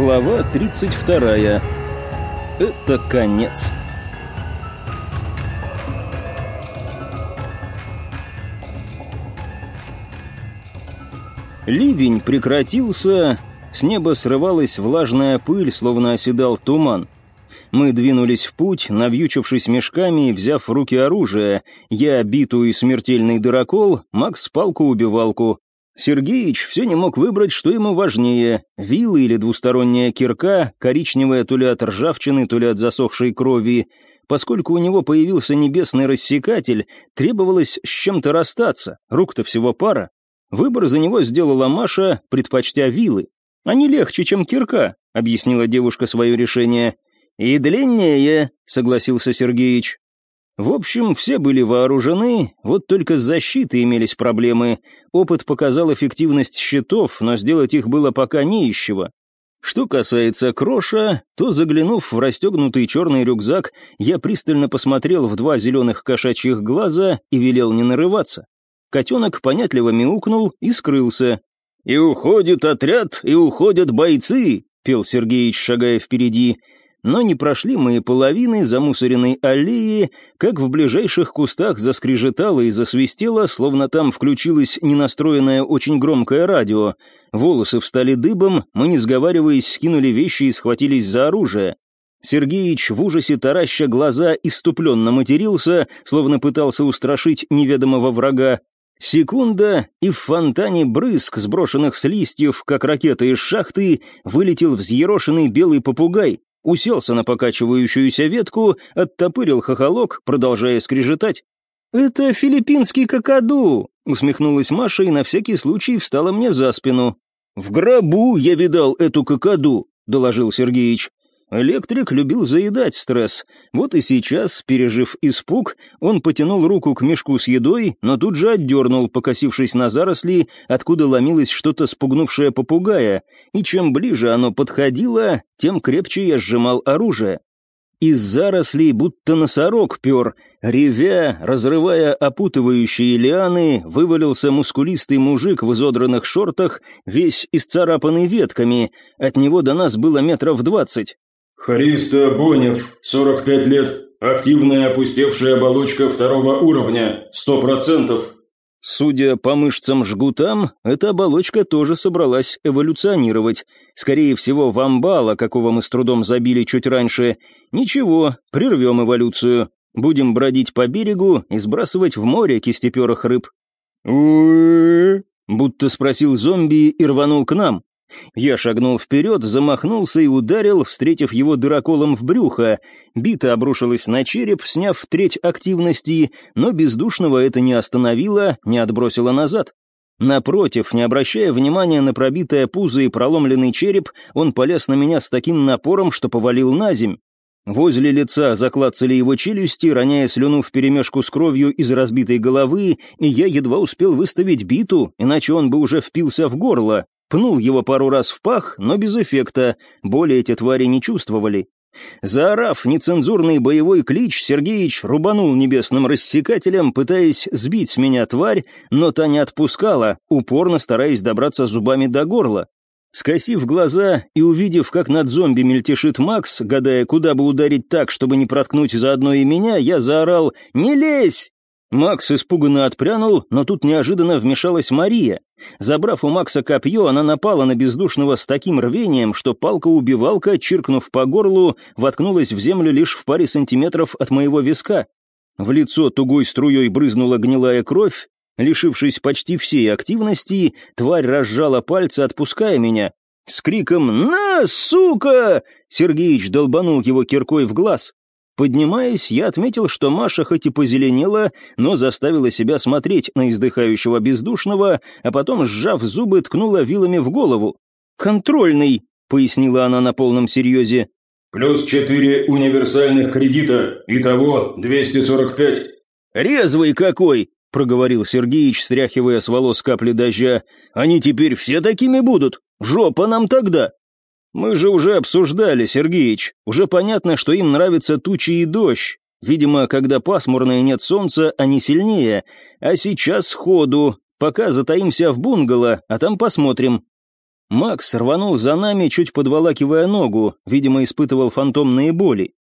Глава 32. Это конец. Ливень прекратился, с неба срывалась влажная пыль, словно оседал туман. Мы двинулись в путь, навьючившись мешками взяв в руки оружие. Я биту и смертельный дырокол, Макс палку-убивалку. Сергеич все не мог выбрать, что ему важнее – вилы или двусторонняя кирка, коричневая то ли от ржавчины, то ли от засохшей крови. Поскольку у него появился небесный рассекатель, требовалось с чем-то расстаться, рук-то всего пара. Выбор за него сделала Маша, предпочтя вилы. «Они легче, чем кирка», — объяснила девушка свое решение. «И длиннее», — согласился Сергеич. В общем, все были вооружены, вот только с защитой имелись проблемы. Опыт показал эффективность щитов, но сделать их было пока не из. Что касается Кроша, то, заглянув в расстегнутый черный рюкзак, я пристально посмотрел в два зеленых кошачьих глаза и велел не нарываться. Котенок понятливо мяукнул и скрылся. «И уходит отряд, и уходят бойцы», — пел Сергеич, шагая впереди но не прошли мы и половины замусоренной аллеи, как в ближайших кустах заскрежетало и засвистело, словно там включилось ненастроенное очень громкое радио. Волосы встали дыбом, мы, не сговариваясь, скинули вещи и схватились за оружие. Сергеич в ужасе тараща глаза иступленно матерился, словно пытался устрашить неведомого врага. Секунда, и в фонтане брызг, сброшенных с листьев, как ракеты из шахты, вылетел взъерошенный белый попугай уселся на покачивающуюся ветку, оттопырил хохолок, продолжая скрежетать. «Это филиппинский какаду!» — усмехнулась Маша и на всякий случай встала мне за спину. «В гробу я видал эту какаду!» — доложил Сергеич. Электрик любил заедать стресс. Вот и сейчас, пережив испуг, он потянул руку к мешку с едой, но тут же отдернул, покосившись на заросли, откуда ломилось что-то спугнувшее попугая, и чем ближе оно подходило, тем крепче я сжимал оружие. Из зарослей будто носорог пер, ревя, разрывая опутывающие лианы, вывалился мускулистый мужик в изодранных шортах, весь исцарапанный ветками, от него до нас было метров двадцать. Хариста Бонев, 45 лет, активная опустевшая оболочка второго уровня, 100%. Судя по мышцам-жгутам, эта оболочка тоже собралась эволюционировать. Скорее всего, вамбала, какого мы с трудом забили чуть раньше. Ничего, прервем эволюцию. Будем бродить по берегу и сбрасывать в море кистеперых рыб. Будто спросил зомби и рванул к нам. Я шагнул вперед, замахнулся и ударил, встретив его дыроколом в брюхо. Бита обрушилась на череп, сняв треть активности, но бездушного это не остановило, не отбросило назад. Напротив, не обращая внимания на пробитое пузо и проломленный череп, он полез на меня с таким напором, что повалил на земь. Возле лица заклацали его челюсти, роняя слюну вперемешку с кровью из разбитой головы, и я едва успел выставить биту, иначе он бы уже впился в горло. Пнул его пару раз в пах, но без эффекта, боли эти твари не чувствовали. Заорав нецензурный боевой клич, Сергеич рубанул небесным рассекателем, пытаясь сбить с меня тварь, но та не отпускала, упорно стараясь добраться зубами до горла. Скосив глаза и увидев, как над зомби мельтешит Макс, гадая, куда бы ударить так, чтобы не проткнуть заодно и меня, я заорал «Не лезь!» Макс испуганно отпрянул, но тут неожиданно вмешалась Мария. Забрав у Макса копье, она напала на бездушного с таким рвением, что палка-убивалка, чиркнув по горлу, воткнулась в землю лишь в паре сантиметров от моего виска. В лицо тугой струей брызнула гнилая кровь. Лишившись почти всей активности, тварь разжала пальцы, отпуская меня. С криком «На, сука!» Сергеич долбанул его киркой в глаз. Поднимаясь, я отметил, что Маша хоть и позеленела, но заставила себя смотреть на издыхающего бездушного, а потом, сжав зубы, ткнула вилами в голову. «Контрольный», — пояснила она на полном серьезе. «Плюс четыре универсальных кредита, итого 245». «Резвый какой!» — проговорил Сергеич, стряхивая с волос капли дождя. «Они теперь все такими будут? Жопа нам тогда!» «Мы же уже обсуждали, Сергеич. Уже понятно, что им нравятся тучи и дождь. Видимо, когда пасмурно и нет солнца, они сильнее. А сейчас сходу. Пока затаимся в бунгало, а там посмотрим». Макс рванул за нами, чуть подволакивая ногу, видимо, испытывал фантомные боли.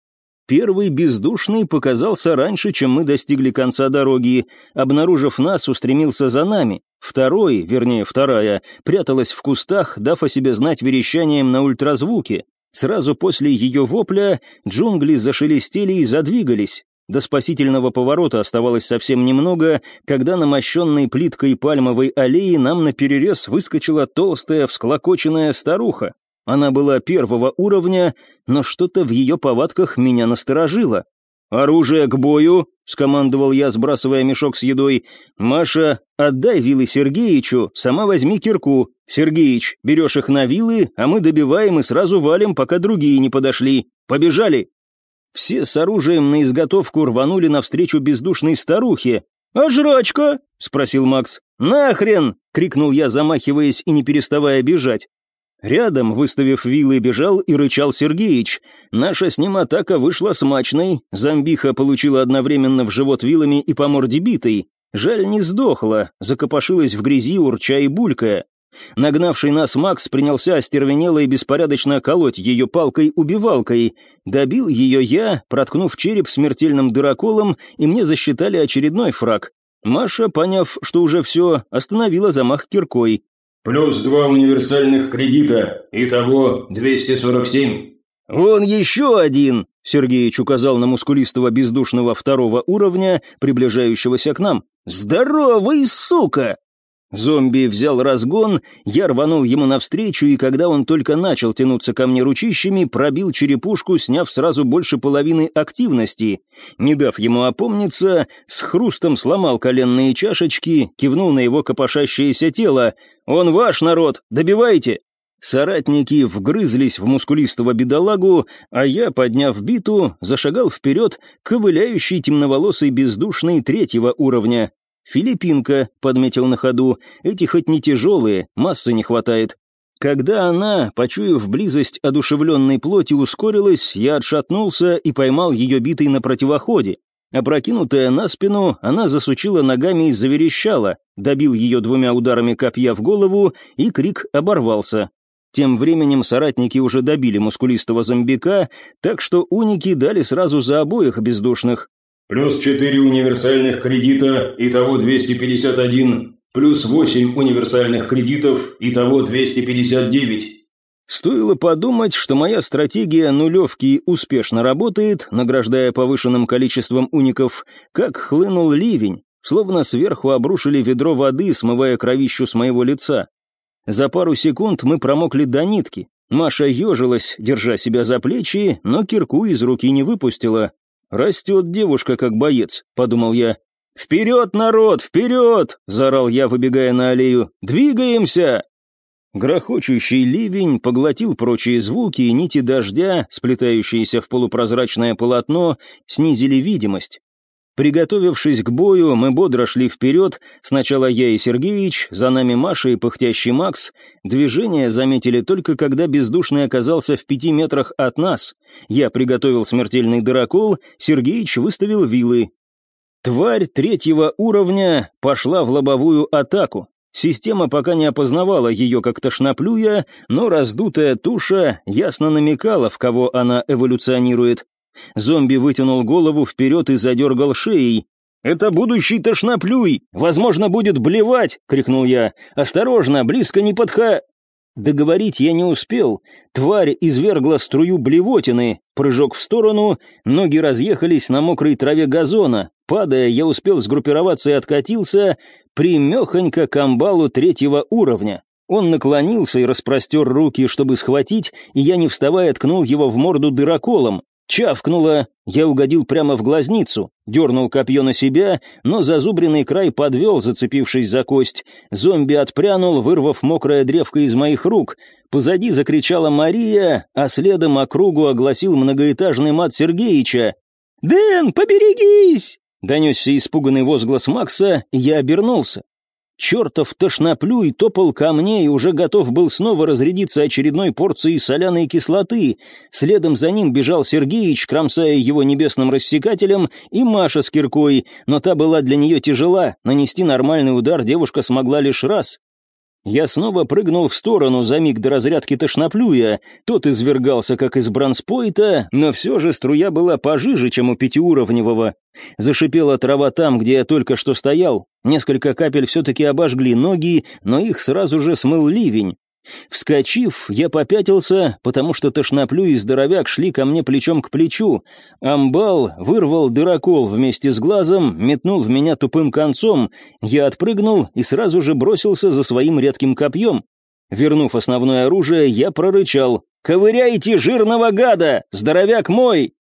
Первый бездушный показался раньше, чем мы достигли конца дороги. Обнаружив нас, устремился за нами. Второй, вернее, вторая, пряталась в кустах, дав о себе знать верещанием на ультразвуке. Сразу после ее вопля джунгли зашелестели и задвигались. До спасительного поворота оставалось совсем немного, когда на мощенной плиткой пальмовой аллеи нам наперерез выскочила толстая всклокоченная старуха. Она была первого уровня, но что-то в ее повадках меня насторожило. «Оружие к бою!» — скомандовал я, сбрасывая мешок с едой. «Маша, отдай вилы Сергеичу, сама возьми кирку. Сергеич, берешь их на вилы, а мы добиваем и сразу валим, пока другие не подошли. Побежали!» Все с оружием на изготовку рванули навстречу бездушной старухе. «А жрачка?» — спросил Макс. «Нахрен!» — крикнул я, замахиваясь и не переставая бежать. Рядом, выставив вилы, бежал и рычал Сергеич. Наша с ним атака вышла смачной, зомбиха получила одновременно в живот вилами и по морде битой. Жаль, не сдохла, закопошилась в грязи, урча и булькая. Нагнавший нас Макс принялся остервенело и беспорядочно колоть ее палкой-убивалкой. Добил ее я, проткнув череп смертельным дыроколом, и мне засчитали очередной фраг. Маша, поняв, что уже все, остановила замах киркой. «Плюс два универсальных кредита. Итого 247». «Вон еще один!» — Сергеич указал на мускулистого бездушного второго уровня, приближающегося к нам. «Здоровый, сука!» Зомби взял разгон, я рванул ему навстречу, и когда он только начал тянуться ко мне ручищами, пробил черепушку, сняв сразу больше половины активности. Не дав ему опомниться, с хрустом сломал коленные чашечки, кивнул на его копошащееся тело. «Он ваш народ, добивайте!» Соратники вгрызлись в мускулистого бедолагу, а я, подняв биту, зашагал вперед, ковыляющий темноволосый бездушный третьего уровня. «Филиппинка», — подметил на ходу, — «эти хоть не тяжелые, массы не хватает». Когда она, почуяв близость одушевленной плоти, ускорилась, я отшатнулся и поймал ее битой на противоходе. Опрокинутая на спину, она засучила ногами и заверещала, добил ее двумя ударами копья в голову, и крик оборвался. Тем временем соратники уже добили мускулистого зомбика, так что уники дали сразу за обоих бездушных. Плюс 4 универсальных кредита, итого 251. Плюс 8 универсальных кредитов, итого 259. Стоило подумать, что моя стратегия нулевки успешно работает, награждая повышенным количеством уников, как хлынул ливень, словно сверху обрушили ведро воды, смывая кровищу с моего лица. За пару секунд мы промокли до нитки. Маша ежилась, держа себя за плечи, но кирку из руки не выпустила, «Растет девушка, как боец», — подумал я. «Вперед, народ, вперед!» — заорал я, выбегая на аллею. «Двигаемся!» Грохочущий ливень поглотил прочие звуки, и нити дождя, сплетающиеся в полупрозрачное полотно, снизили видимость. Приготовившись к бою, мы бодро шли вперед, сначала я и Сергеич, за нами Маша и пыхтящий Макс. Движение заметили только когда бездушный оказался в пяти метрах от нас. Я приготовил смертельный дырокол, Сергеич выставил вилы. Тварь третьего уровня пошла в лобовую атаку. Система пока не опознавала ее как тошноплюя, но раздутая туша ясно намекала, в кого она эволюционирует. Зомби вытянул голову вперед и задергал шеей. «Это будущий тошноплюй! Возможно, будет блевать!» — крикнул я. «Осторожно, близко не подха...» Договорить я не успел. Тварь извергла струю блевотины, прыжок в сторону, ноги разъехались на мокрой траве газона. Падая, я успел сгруппироваться и откатился примехонько к амбалу третьего уровня. Он наклонился и распростер руки, чтобы схватить, и я, не вставая, ткнул его в морду дыроколом. Чавкнуло, я угодил прямо в глазницу, дернул копье на себя, но зазубренный край подвел, зацепившись за кость. Зомби отпрянул, вырвав мокрое древко из моих рук. Позади закричала Мария, а следом округу огласил многоэтажный мат Сергеича. «Дэн, поберегись!» Донесся испуганный возглас Макса, и я обернулся. Чертов тошноплюй топал ко мне и уже готов был снова разрядиться очередной порцией соляной кислоты. Следом за ним бежал Сергеич, кромсая его небесным рассекателем, и Маша с киркой, но та была для нее тяжела, нанести нормальный удар девушка смогла лишь раз. Я снова прыгнул в сторону за миг до разрядки тошноплюя. Тот извергался, как из бронспойта, но все же струя была пожиже, чем у пятиуровневого. Зашипела трава там, где я только что стоял. Несколько капель все-таки обожгли ноги, но их сразу же смыл ливень. Вскочив, я попятился, потому что тошноплю и здоровяк шли ко мне плечом к плечу. Амбал вырвал дырокол вместе с глазом, метнул в меня тупым концом. Я отпрыгнул и сразу же бросился за своим редким копьем. Вернув основное оружие, я прорычал. «Ковыряйте жирного гада! Здоровяк мой!»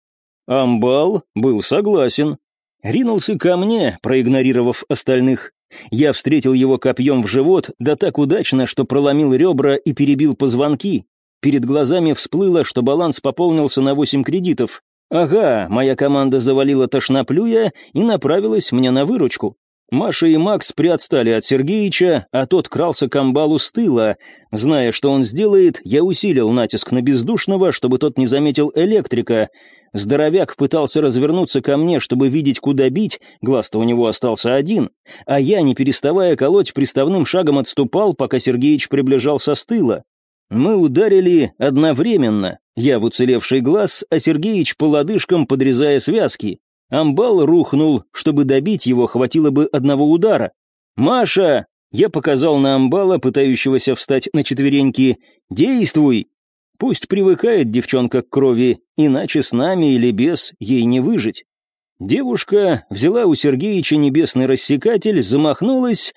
Амбал был согласен. Ринулся ко мне, проигнорировав остальных. Я встретил его копьем в живот, да так удачно, что проломил ребра и перебил позвонки. Перед глазами всплыло, что баланс пополнился на 8 кредитов. Ага, моя команда завалила тошноплюя и направилась мне на выручку. Маша и Макс приотстали от Сергеича, а тот крался к амбалу с тыла. Зная, что он сделает, я усилил натиск на бездушного, чтобы тот не заметил электрика. Здоровяк пытался развернуться ко мне, чтобы видеть, куда бить, глаз-то у него остался один, а я, не переставая колоть, приставным шагом отступал, пока Сергеич приближался с тыла. Мы ударили одновременно, я в уцелевший глаз, а Сергеич по лодыжкам, подрезая связки. Амбал рухнул, чтобы добить его, хватило бы одного удара. «Маша!» Я показал на амбала, пытающегося встать на четвереньки. «Действуй!» Пусть привыкает девчонка к крови, иначе с нами или без ей не выжить. Девушка взяла у Сергеича небесный рассекатель, замахнулась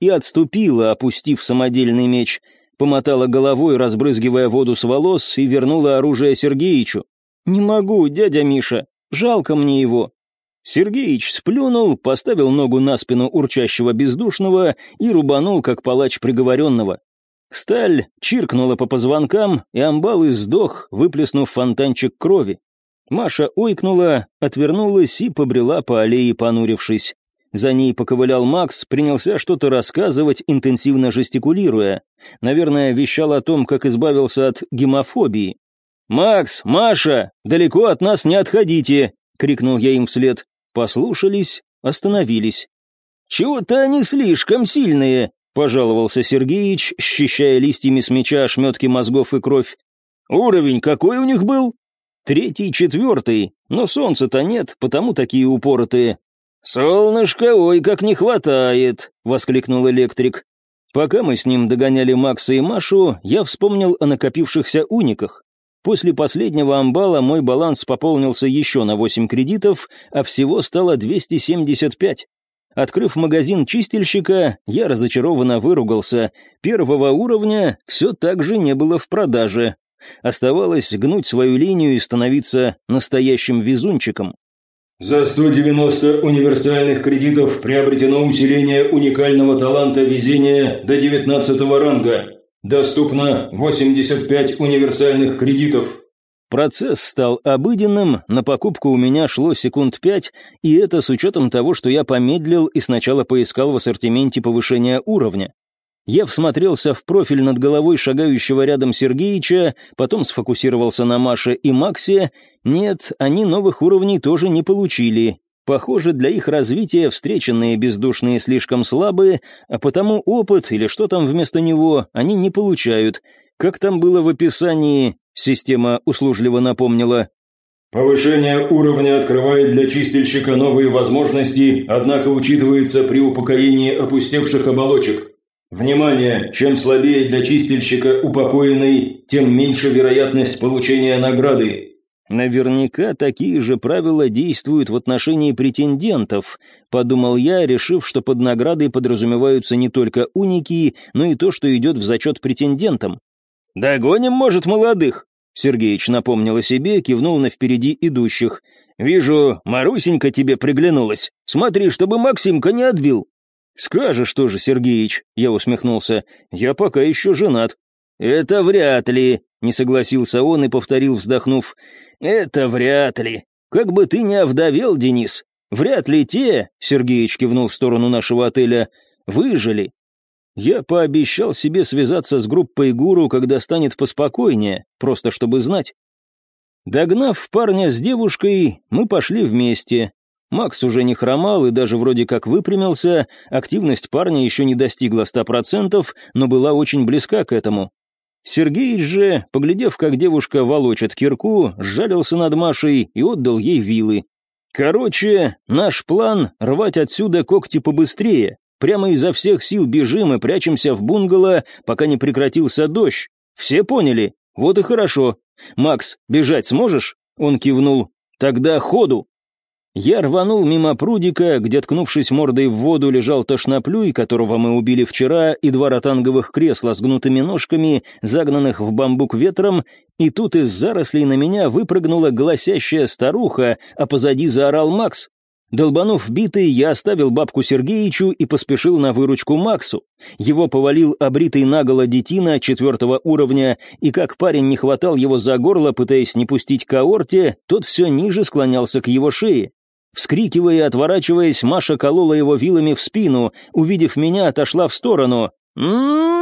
и отступила, опустив самодельный меч, помотала головой, разбрызгивая воду с волос, и вернула оружие Сергеичу. «Не могу, дядя Миша, жалко мне его». Сергеич сплюнул, поставил ногу на спину урчащего бездушного и рубанул, как палач приговоренного. Сталь чиркнула по позвонкам, и амбал издох, выплеснув фонтанчик крови. Маша ойкнула, отвернулась и побрела по аллее, понурившись. За ней поковылял Макс, принялся что-то рассказывать, интенсивно жестикулируя. Наверное, вещал о том, как избавился от гемофобии. «Макс, Маша, далеко от нас не отходите!» — крикнул я им вслед. Послушались, остановились. «Чего-то они слишком сильные», — пожаловался Сергеич, счищая листьями с меча ошметки мозгов и кровь. «Уровень какой у них был?» «Третий, четвертый, но солнца-то нет, потому такие упоротые». «Солнышко, ой, как не хватает!» — воскликнул электрик. Пока мы с ним догоняли Макса и Машу, я вспомнил о накопившихся униках. После последнего амбала мой баланс пополнился еще на 8 кредитов, а всего стало 275. Открыв магазин чистильщика, я разочарованно выругался. Первого уровня все так же не было в продаже. Оставалось гнуть свою линию и становиться настоящим везунчиком. За 190 универсальных кредитов приобретено усиление уникального таланта везения до 19 ранга. Доступно 85 универсальных кредитов. Процесс стал обыденным, на покупку у меня шло секунд пять, и это с учетом того, что я помедлил и сначала поискал в ассортименте повышения уровня. Я всмотрелся в профиль над головой шагающего рядом Сергеича, потом сфокусировался на Маше и Максе. Нет, они новых уровней тоже не получили. Похоже, для их развития встреченные бездушные слишком слабые, а потому опыт или что там вместо него они не получают. Как там было в описании, Система услужливо напомнила. Повышение уровня открывает для чистильщика новые возможности, однако учитывается при упокоении опустевших оболочек. Внимание! Чем слабее для чистильщика упокоенный, тем меньше вероятность получения награды. Наверняка такие же правила действуют в отношении претендентов, подумал я, решив, что под наградой подразумеваются не только уники, но и то, что идет в зачет претендентам. «Догоним, может, молодых?» Сергеич напомнил о себе, кивнул на впереди идущих. «Вижу, Марусенька тебе приглянулась. Смотри, чтобы Максимка не отбил». «Скажешь тоже, Сергеич», — я усмехнулся. «Я пока еще женат». «Это вряд ли», — не согласился он и повторил, вздохнув. «Это вряд ли. Как бы ты ни овдовел, Денис, вряд ли те», — Сергеич кивнул в сторону нашего отеля, — «выжили. Я пообещал себе связаться с группой гуру, когда станет поспокойнее, просто чтобы знать. Догнав парня с девушкой, мы пошли вместе. Макс уже не хромал и даже вроде как выпрямился, активность парня еще не достигла ста процентов, но была очень близка к этому. Сергеич же, поглядев, как девушка волочит кирку, сжалился над Машей и отдал ей вилы. Короче, наш план — рвать отсюда когти побыстрее. Прямо изо всех сил бежим и прячемся в бунгало, пока не прекратился дождь. Все поняли? Вот и хорошо. Макс, бежать сможешь? Он кивнул. Тогда ходу. Я рванул мимо прудика, где, ткнувшись мордой в воду, лежал тошноплюй, которого мы убили вчера, и два ротанговых кресла с гнутыми ножками, загнанных в бамбук ветром, и тут из зарослей на меня выпрыгнула голосящая старуха, а позади заорал Макс. Долбанув битый, я оставил бабку Сергеичу и поспешил на выручку Максу. Его повалил обритый наголо детина четвертого уровня, и как парень не хватал его за горло, пытаясь не пустить к аорте, тот все ниже склонялся к его шее. Вскрикивая и отворачиваясь, Маша колола его вилами в спину, увидев меня, отошла в сторону. «На!» —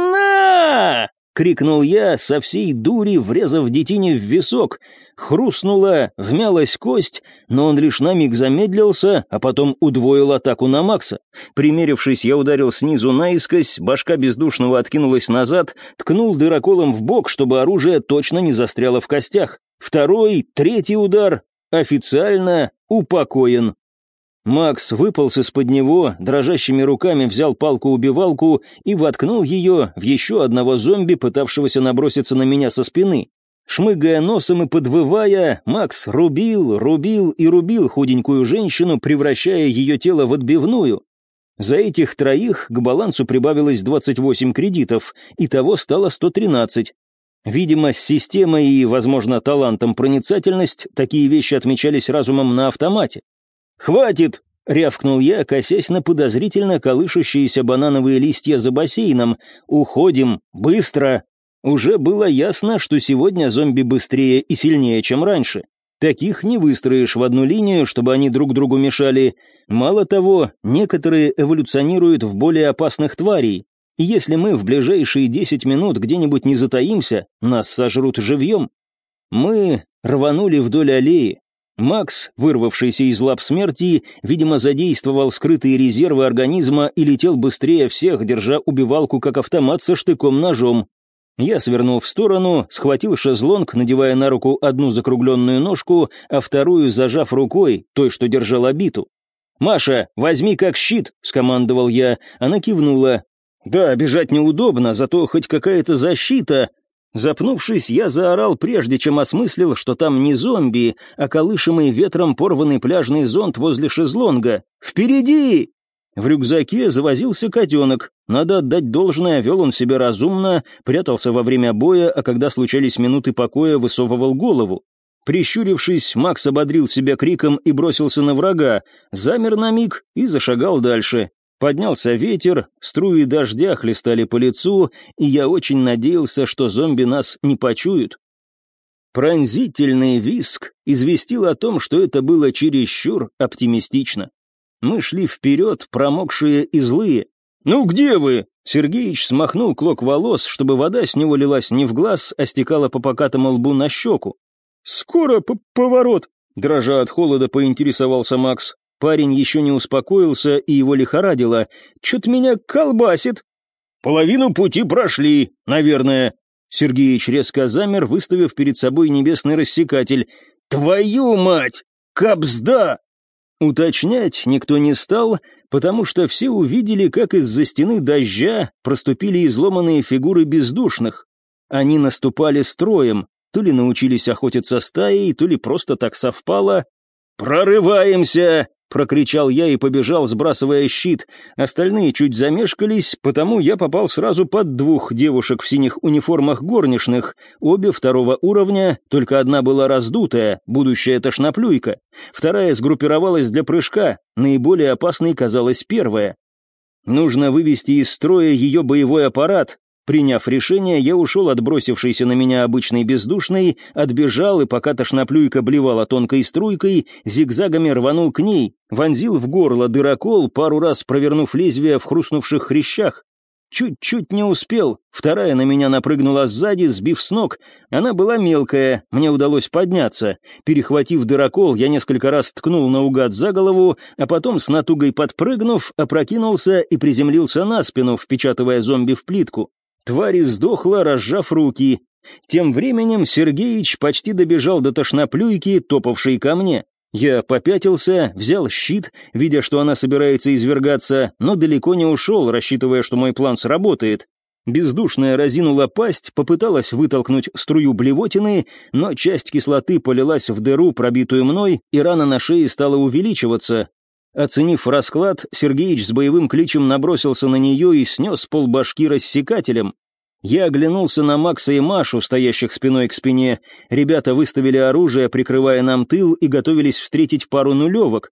крикнул я, со всей дури врезав детине в висок. Хрустнула, вмялась кость, но он лишь на миг замедлился, а потом удвоил атаку на Макса. Примерившись, я ударил снизу наискось, башка бездушного откинулась назад, ткнул дыроколом в бок, чтобы оружие точно не застряло в костях. Второй, третий удар, официально упокоен. Макс выполз из-под него, дрожащими руками взял палку-убивалку и воткнул ее в еще одного зомби, пытавшегося наброситься на меня со спины. Шмыгая носом и подвывая, Макс рубил, рубил и рубил худенькую женщину, превращая ее тело в отбивную. За этих троих к балансу прибавилось 28 кредитов, и того стало 113. Видимо, с системой и, возможно, талантом проницательность такие вещи отмечались разумом на автомате. «Хватит!» — рявкнул я, косясь на подозрительно колышущиеся банановые листья за бассейном. «Уходим! Быстро!» Уже было ясно, что сегодня зомби быстрее и сильнее, чем раньше. Таких не выстроишь в одну линию, чтобы они друг другу мешали. Мало того, некоторые эволюционируют в более опасных тварей, и если мы в ближайшие десять минут где-нибудь не затаимся, нас сожрут живьем. Мы рванули вдоль аллеи. Макс, вырвавшийся из лап смерти, видимо, задействовал скрытые резервы организма и летел быстрее всех, держа убивалку как автомат со штыком-ножом. Я свернул в сторону, схватил шезлонг, надевая на руку одну закругленную ножку, а вторую зажав рукой, той, что держала биту. «Маша, возьми как щит», — скомандовал я. Она кивнула. Да, бежать неудобно, зато хоть какая-то защита. Запнувшись, я заорал, прежде чем осмыслил, что там не зомби, а колышемый ветром порванный пляжный зонт возле шезлонга. «Впереди!» В рюкзаке завозился котенок. Надо отдать должное, вел он себя разумно, прятался во время боя, а когда случались минуты покоя, высовывал голову. Прищурившись, Макс ободрил себя криком и бросился на врага, замер на миг и зашагал дальше. Поднялся ветер, струи дождя хлестали по лицу, и я очень надеялся, что зомби нас не почуют. Пронзительный виск известил о том, что это было чересчур оптимистично. Мы шли вперед, промокшие и злые. «Ну где вы?» Сергеич смахнул клок волос, чтобы вода с него лилась не в глаз, а стекала по покатому лбу на щеку. «Скоро поворот!» Дрожа от холода, поинтересовался Макс. Парень еще не успокоился, и его лихорадило. «Чё-то меня колбасит!» «Половину пути прошли, наверное». Сергеич резко замер, выставив перед собой небесный рассекатель. «Твою мать! Капсда!» Уточнять никто не стал, потому что все увидели, как из-за стены дождя проступили изломанные фигуры бездушных. Они наступали строем, то ли научились охотиться стаей, то ли просто так совпало. «Прорываемся!» Прокричал я и побежал, сбрасывая щит. Остальные чуть замешкались, потому я попал сразу под двух девушек в синих униформах горничных, обе второго уровня, только одна была раздутая, будущая тошноплюйка. Вторая сгруппировалась для прыжка, наиболее опасной казалась первая. Нужно вывести из строя ее боевой аппарат, Приняв решение, я ушел от бросившейся на меня обычной бездушной, отбежал и, пока тошноплюйка блевала тонкой струйкой, зигзагами рванул к ней, вонзил в горло дырокол, пару раз провернув лезвие в хрустнувших хрящах. Чуть-чуть не успел. Вторая на меня напрыгнула сзади, сбив с ног. Она была мелкая, мне удалось подняться. Перехватив дырокол, я несколько раз ткнул наугад за голову, а потом с натугой подпрыгнув, опрокинулся и приземлился на спину, впечатывая зомби в плитку. Тварь сдохла, разжав руки. Тем временем Сергеич почти добежал до тошноплюйки, топавшей ко мне. Я попятился, взял щит, видя, что она собирается извергаться, но далеко не ушел, рассчитывая, что мой план сработает. Бездушная разинула пасть, попыталась вытолкнуть струю блевотины, но часть кислоты полилась в дыру, пробитую мной, и рана на шее стала увеличиваться. Оценив расклад, Сергеич с боевым кличем набросился на нее и снес полбашки рассекателем. Я оглянулся на Макса и Машу, стоящих спиной к спине. Ребята выставили оружие, прикрывая нам тыл, и готовились встретить пару нулевок.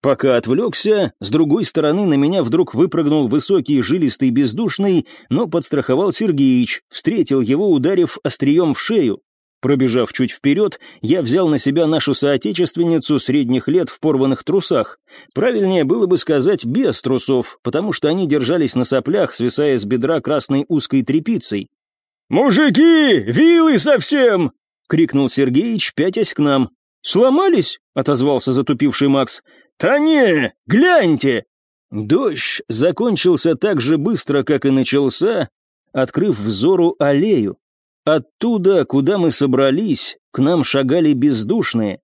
Пока отвлекся, с другой стороны на меня вдруг выпрыгнул высокий, жилистый, бездушный, но подстраховал Сергеич, встретил его, ударив острием в шею. Пробежав чуть вперед, я взял на себя нашу соотечественницу средних лет в порванных трусах. Правильнее было бы сказать без трусов, потому что они держались на соплях, свисая с бедра красной узкой тряпицей. «Мужики, вилы совсем!» — крикнул Сергеич, пятясь к нам. «Сломались?» — отозвался затупивший Макс. «Да не, гляньте!» Дождь закончился так же быстро, как и начался, открыв взору аллею. Оттуда, куда мы собрались, к нам шагали бездушные.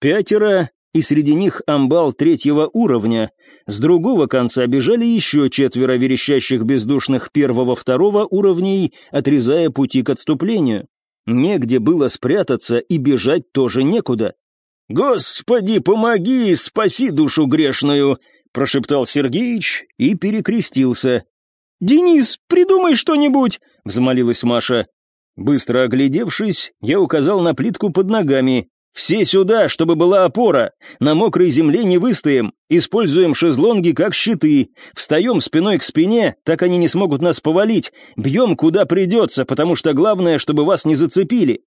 Пятеро, и среди них амбал третьего уровня. С другого конца бежали еще четверо верещащих бездушных первого-второго уровней, отрезая пути к отступлению. Негде было спрятаться и бежать тоже некуда. «Господи, помоги, спаси душу грешную!» — прошептал Сергеич и перекрестился. «Денис, придумай что-нибудь!» — взмолилась Маша. Быстро оглядевшись, я указал на плитку под ногами. «Все сюда, чтобы была опора. На мокрой земле не выстоим. Используем шезлонги как щиты. Встаем спиной к спине, так они не смогут нас повалить. Бьем куда придется, потому что главное, чтобы вас не зацепили».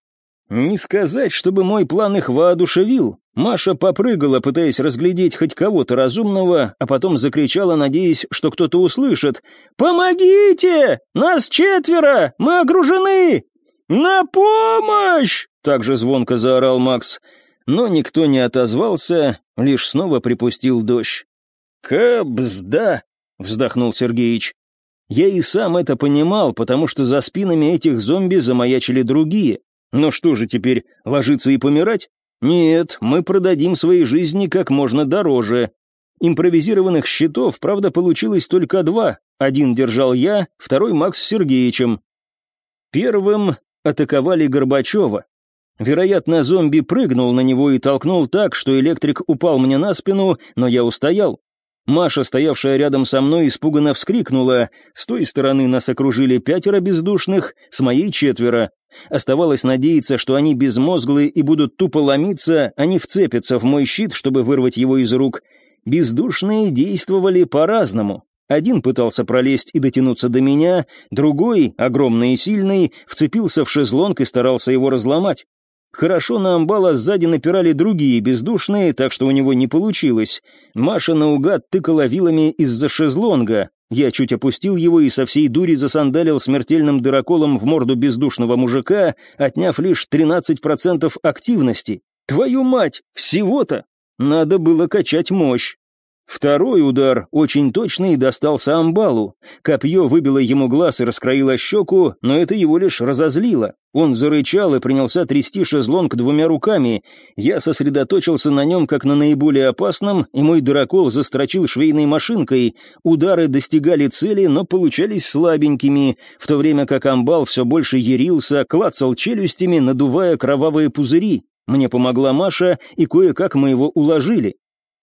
Не сказать, чтобы мой план их воодушевил. Маша попрыгала, пытаясь разглядеть хоть кого-то разумного, а потом закричала, надеясь, что кто-то услышит. «Помогите! Нас четверо! Мы окружены! «На помощь!» — также звонко заорал Макс. Но никто не отозвался, лишь снова припустил дождь. «Кабзда!» — вздохнул Сергеич. Я и сам это понимал, потому что за спинами этих зомби замаячили другие. Но что же теперь, ложиться и помирать? Нет, мы продадим свои жизни как можно дороже. Импровизированных щитов, правда, получилось только два. Один держал я, второй Макс с Сергеичем. Первым атаковали Горбачева. Вероятно, зомби прыгнул на него и толкнул так, что электрик упал мне на спину, но я устоял. Маша, стоявшая рядом со мной, испуганно вскрикнула. С той стороны нас окружили пятеро бездушных, с моей четверо. Оставалось надеяться, что они безмозглые и будут тупо ломиться, они вцепятся в мой щит, чтобы вырвать его из рук. Бездушные действовали по-разному. Один пытался пролезть и дотянуться до меня, другой, огромный и сильный, вцепился в шезлонг и старался его разломать. Хорошо на амбала сзади напирали другие бездушные, так что у него не получилось. Маша наугад тыкала вилами из-за шезлонга. Я чуть опустил его и со всей дури засандалил смертельным дыроколом в морду бездушного мужика, отняв лишь 13% активности. Твою мать, всего-то! Надо было качать мощь. Второй удар, очень точный, достался амбалу. Копье выбило ему глаз и раскроило щеку, но это его лишь разозлило. Он зарычал и принялся трясти шезлонг двумя руками. Я сосредоточился на нем как на наиболее опасном, и мой дырокол застрочил швейной машинкой. Удары достигали цели, но получались слабенькими, в то время как амбал все больше ярился, клацал челюстями, надувая кровавые пузыри. Мне помогла Маша, и кое-как мы его уложили.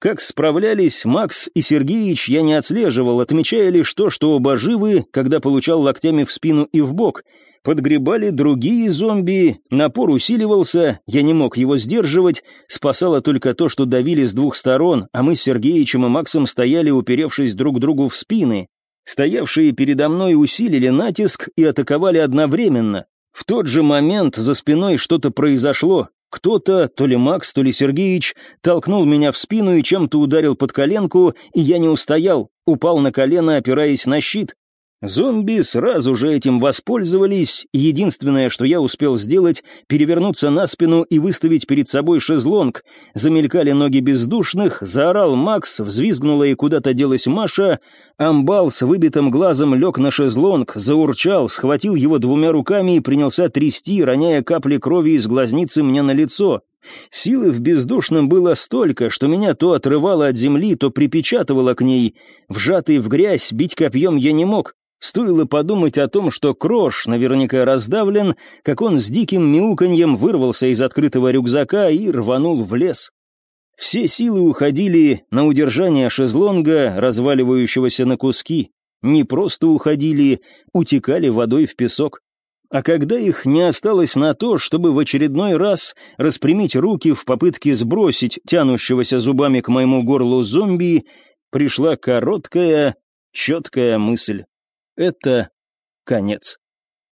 Как справлялись Макс и Сергеич, я не отслеживал, отмечая лишь то, что оба живы, когда получал локтями в спину и в бок. Подгребали другие зомби, напор усиливался, я не мог его сдерживать, спасало только то, что давили с двух сторон, а мы с Сергеичем и Максом стояли, уперевшись друг другу в спины. Стоявшие передо мной усилили натиск и атаковали одновременно. В тот же момент за спиной что-то произошло, кто-то, то ли Макс, то ли Сергеич, толкнул меня в спину и чем-то ударил под коленку, и я не устоял, упал на колено, опираясь на щит. Зомби сразу же этим воспользовались, единственное, что я успел сделать, перевернуться на спину и выставить перед собой шезлонг. Замелькали ноги бездушных, заорал Макс, взвизгнула и куда-то делась Маша. Амбал с выбитым глазом лег на шезлонг, заурчал, схватил его двумя руками и принялся трясти, роняя капли крови из глазницы мне на лицо. Силы в бездушном было столько, что меня то отрывало от земли, то припечатывало к ней. Вжатый в грязь, бить копьем я не мог. Стоило подумать о том, что Крош наверняка раздавлен, как он с диким мяуканьем вырвался из открытого рюкзака и рванул в лес. Все силы уходили на удержание шезлонга, разваливающегося на куски. Не просто уходили, утекали водой в песок. А когда их не осталось на то, чтобы в очередной раз распрямить руки в попытке сбросить тянущегося зубами к моему горлу зомби, пришла короткая, четкая мысль. Это конец.